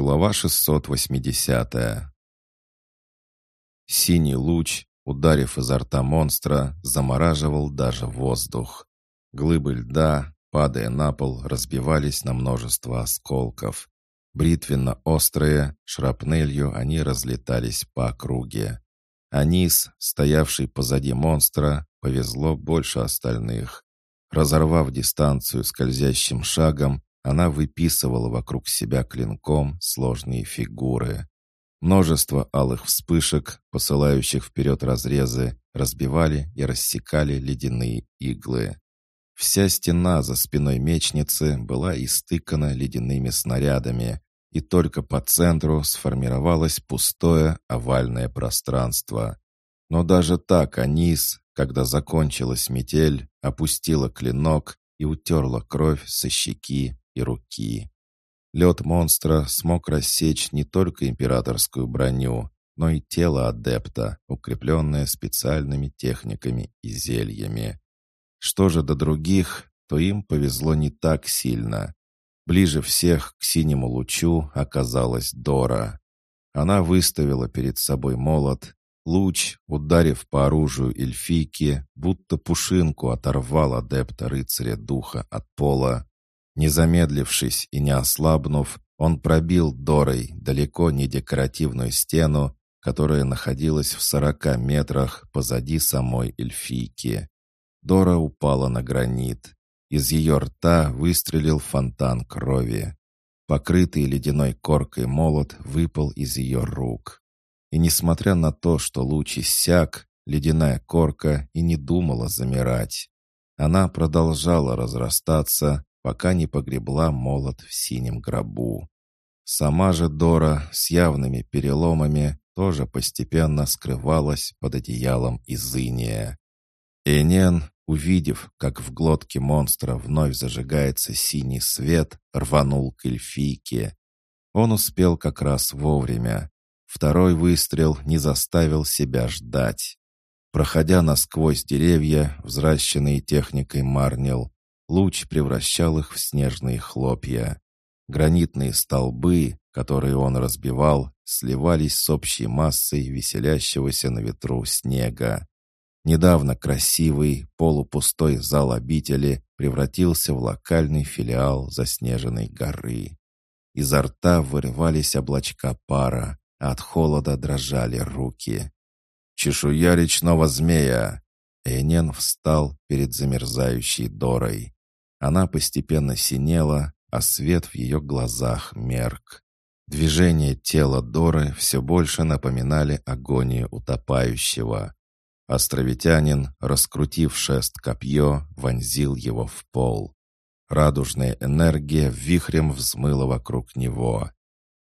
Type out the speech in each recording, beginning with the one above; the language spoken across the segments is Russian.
Глава 680. Синий луч, ударив изо рта монстра, замораживал даже воздух. Глыбы льда, падая на пол, разбивались на множество осколков. Бритвенно-острые, шрапнелью они разлетались по округе. Анис, стоявший позади монстра, повезло больше остальных. Разорвав дистанцию скользящим шагом, она выписывала вокруг себя клинком сложные фигуры. Множество алых вспышек, посылающих вперед разрезы, разбивали и рассекали ледяные иглы. Вся стена за спиной мечницы была истыкана ледяными снарядами, и только по центру сформировалось пустое овальное пространство. Но даже так Анис, когда закончилась метель, опустила клинок и утерла кровь со щеки и руки. Лед монстра смог рассечь не только императорскую броню, но и тело адепта, укрепленное специальными техниками и зельями. Что же до других, то им повезло не так сильно. Ближе всех к синему лучу оказалась Дора. Она выставила перед собой молот. Луч, ударив по оружию эльфийки, будто пушинку оторвал адепта рыцаря духа от пола не замедлившись и не ослабнув, он пробил Дорой далеко не декоративную стену, которая находилась в сорока метрах позади самой эльфийки. Дора упала на гранит. Из ее рта выстрелил фонтан крови. Покрытый ледяной коркой молот выпал из ее рук. И несмотря на то, что луч иссяк, ледяная корка и не думала замирать. Она продолжала разрастаться, пока не погребла молот в синем гробу. Сама же Дора с явными переломами тоже постепенно скрывалась под одеялом из. Энен, увидев, как в глотке монстра вновь зажигается синий свет, рванул к эльфийке. Он успел как раз вовремя. Второй выстрел не заставил себя ждать. Проходя насквозь деревья, взращенные техникой Марнил, Луч превращал их в снежные хлопья. Гранитные столбы, которые он разбивал, сливались с общей массой веселящегося на ветру снега. Недавно красивый, полупустой зал обители превратился в локальный филиал заснеженной горы. Изо рта вырывались облачка пара, а от холода дрожали руки. «Чешуя речного змея!» Энен встал перед замерзающей Дорой. Она постепенно синела, а свет в ее глазах мерк. Движения тела Доры все больше напоминали агонию утопающего. Островитянин, раскрутив шест копье, вонзил его в пол. Радужная энергия вихрем взмыла вокруг него.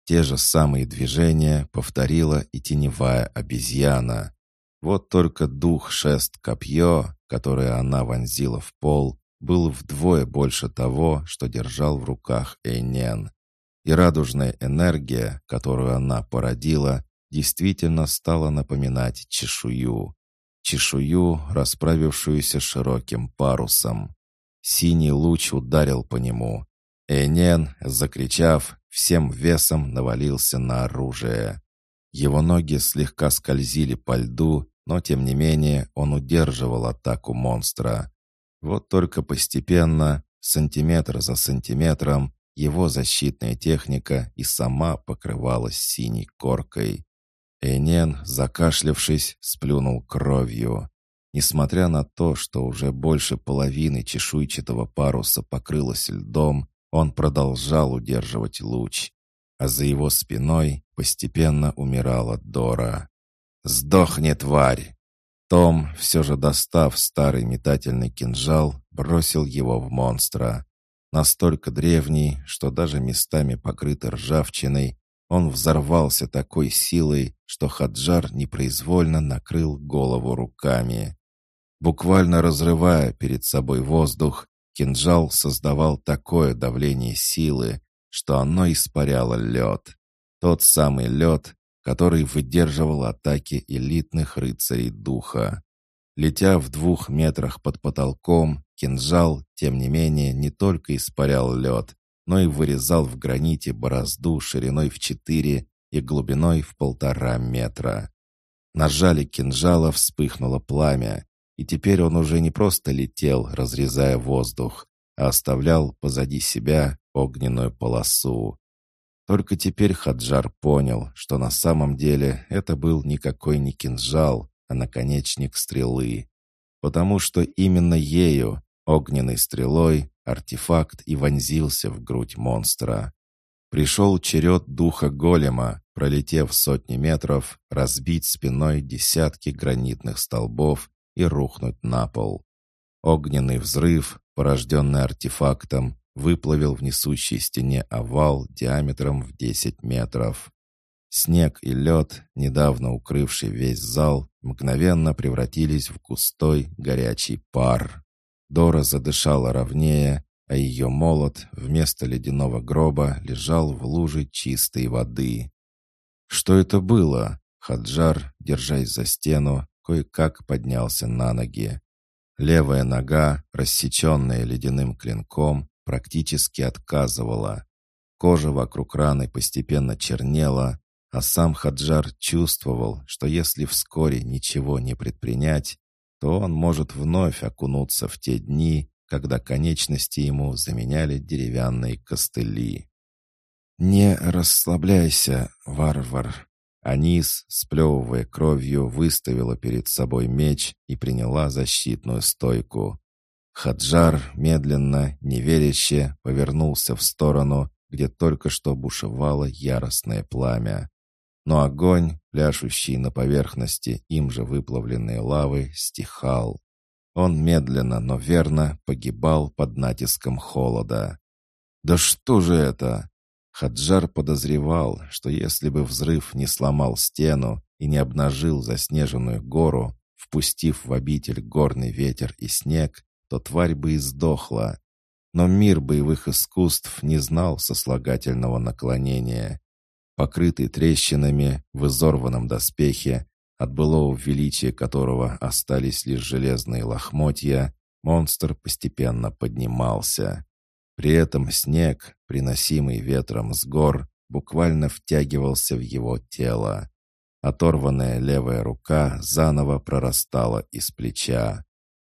Те же самые движения повторила и теневая обезьяна. Вот только дух шест копье, которое она вонзила в пол, был вдвое больше того, что держал в руках Эйнен. И радужная энергия, которую она породила, действительно стала напоминать чешую. Чешую, расправившуюся широким парусом. Синий луч ударил по нему. Эйнен, закричав, всем весом навалился на оружие. Его ноги слегка скользили по льду, но тем не менее он удерживал атаку монстра. Вот только постепенно, сантиметр за сантиметром, его защитная техника и сама покрывалась синей коркой. Энен, закашлявшись, сплюнул кровью. Несмотря на то, что уже больше половины чешуйчатого паруса покрылось льдом, он продолжал удерживать луч, а за его спиной постепенно умирала Дора. «Сдохни, тварь!» Том, все же достав старый метательный кинжал, бросил его в монстра. Настолько древний, что даже местами покрытый ржавчиной, он взорвался такой силой, что Хаджар непроизвольно накрыл голову руками. Буквально разрывая перед собой воздух, кинжал создавал такое давление силы, что оно испаряло лед. Тот самый лед, который выдерживал атаки элитных рыцарей духа. Летя в двух метрах под потолком, кинжал, тем не менее, не только испарял лед, но и вырезал в граните борозду шириной в четыре и глубиной в полтора метра. На жале кинжала вспыхнуло пламя, и теперь он уже не просто летел, разрезая воздух, а оставлял позади себя огненную полосу. Только теперь Хаджар понял, что на самом деле это был никакой не кинжал, а наконечник стрелы. Потому что именно ею, огненной стрелой, артефакт и вонзился в грудь монстра. Пришел черед духа голема, пролетев сотни метров, разбить спиной десятки гранитных столбов и рухнуть на пол. Огненный взрыв, порожденный артефактом, выплавил в несущей стене овал диаметром в 10 метров. Снег и лед, недавно укрывший весь зал, мгновенно превратились в густой горячий пар. Дора задышала ровнее, а ее молот вместо ледяного гроба лежал в луже чистой воды. Что это было? Хаджар, держась за стену, кое-как поднялся на ноги. Левая нога, рассеченная ледяным клинком, практически отказывала. Кожа вокруг раны постепенно чернела, а сам Хаджар чувствовал, что если вскоре ничего не предпринять, то он может вновь окунуться в те дни, когда конечности ему заменяли деревянные костыли. «Не расслабляйся, варвар!» Анис, сплевывая кровью, выставила перед собой меч и приняла защитную стойку. Хаджар медленно, неверяще, повернулся в сторону, где только что бушевало яростное пламя. Но огонь, пляшущий на поверхности им же выплавленной лавы, стихал. Он медленно, но верно погибал под натиском холода. «Да что же это?» Хаджар подозревал, что если бы взрыв не сломал стену и не обнажил заснеженную гору, впустив в обитель горный ветер и снег, то тварь бы и сдохла. Но мир боевых искусств не знал сослагательного наклонения. Покрытый трещинами, в изорванном доспехе, от былого величия которого остались лишь железные лохмотья, монстр постепенно поднимался. При этом снег, приносимый ветром с гор, буквально втягивался в его тело. Оторванная левая рука заново прорастала из плеча.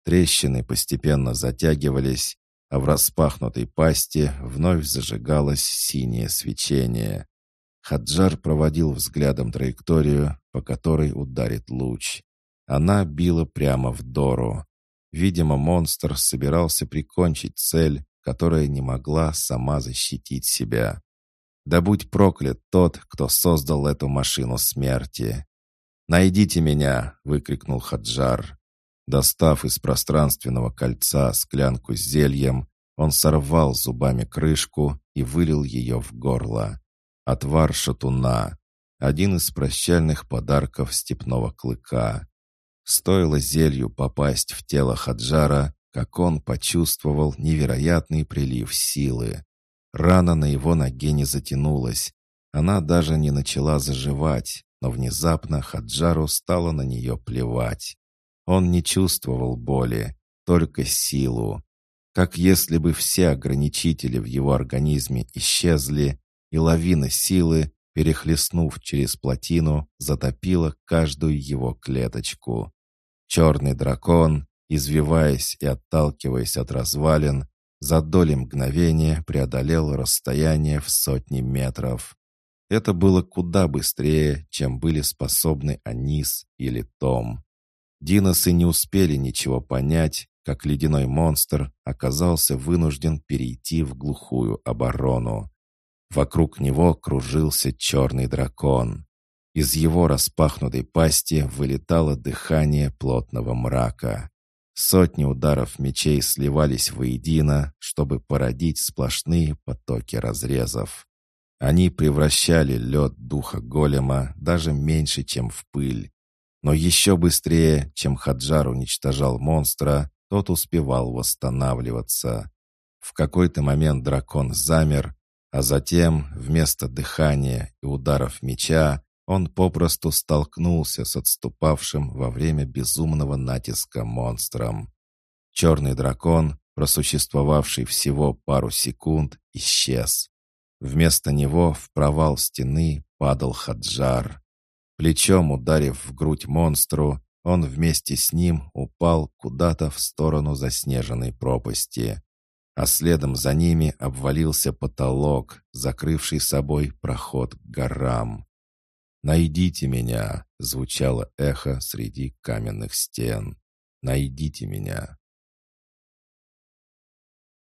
Трещины постепенно затягивались, а в распахнутой пасти вновь зажигалось синее свечение. Хаджар проводил взглядом траекторию, по которой ударит луч. Она била прямо в Дору. Видимо, монстр собирался прикончить цель, которая не могла сама защитить себя. Да будь проклят тот, кто создал эту машину смерти. «Найдите меня!» — выкрикнул Хаджар. Достав из пространственного кольца склянку с зельем, он сорвал зубами крышку и вылил ее в горло. Отвар шатуна. Один из прощальных подарков степного клыка. Стоило зелью попасть в тело Хаджара, как он почувствовал невероятный прилив силы. Рана на его ноге не затянулась. Она даже не начала заживать, но внезапно Хаджару стало на нее плевать. Он не чувствовал боли, только силу. Как если бы все ограничители в его организме исчезли, и лавина силы, перехлестнув через плотину, затопила каждую его клеточку. Черный дракон, извиваясь и отталкиваясь от развалин, за доли мгновения преодолел расстояние в сотни метров. Это было куда быстрее, чем были способны Анис или Том. Диносы не успели ничего понять, как ледяной монстр оказался вынужден перейти в глухую оборону. Вокруг него кружился черный дракон. Из его распахнутой пасти вылетало дыхание плотного мрака. Сотни ударов мечей сливались воедино, чтобы породить сплошные потоки разрезов. Они превращали лед духа голема даже меньше, чем в пыль, но еще быстрее, чем Хаджар уничтожал монстра, тот успевал восстанавливаться. В какой-то момент дракон замер, а затем, вместо дыхания и ударов меча, он попросту столкнулся с отступавшим во время безумного натиска монстром. Черный дракон, просуществовавший всего пару секунд, исчез. Вместо него в провал стены падал Хаджар. Плечом ударив в грудь монстру, он вместе с ним упал куда-то в сторону заснеженной пропасти. А следом за ними обвалился потолок, закрывший собой проход к горам. «Найдите меня!» — звучало эхо среди каменных стен. «Найдите меня!»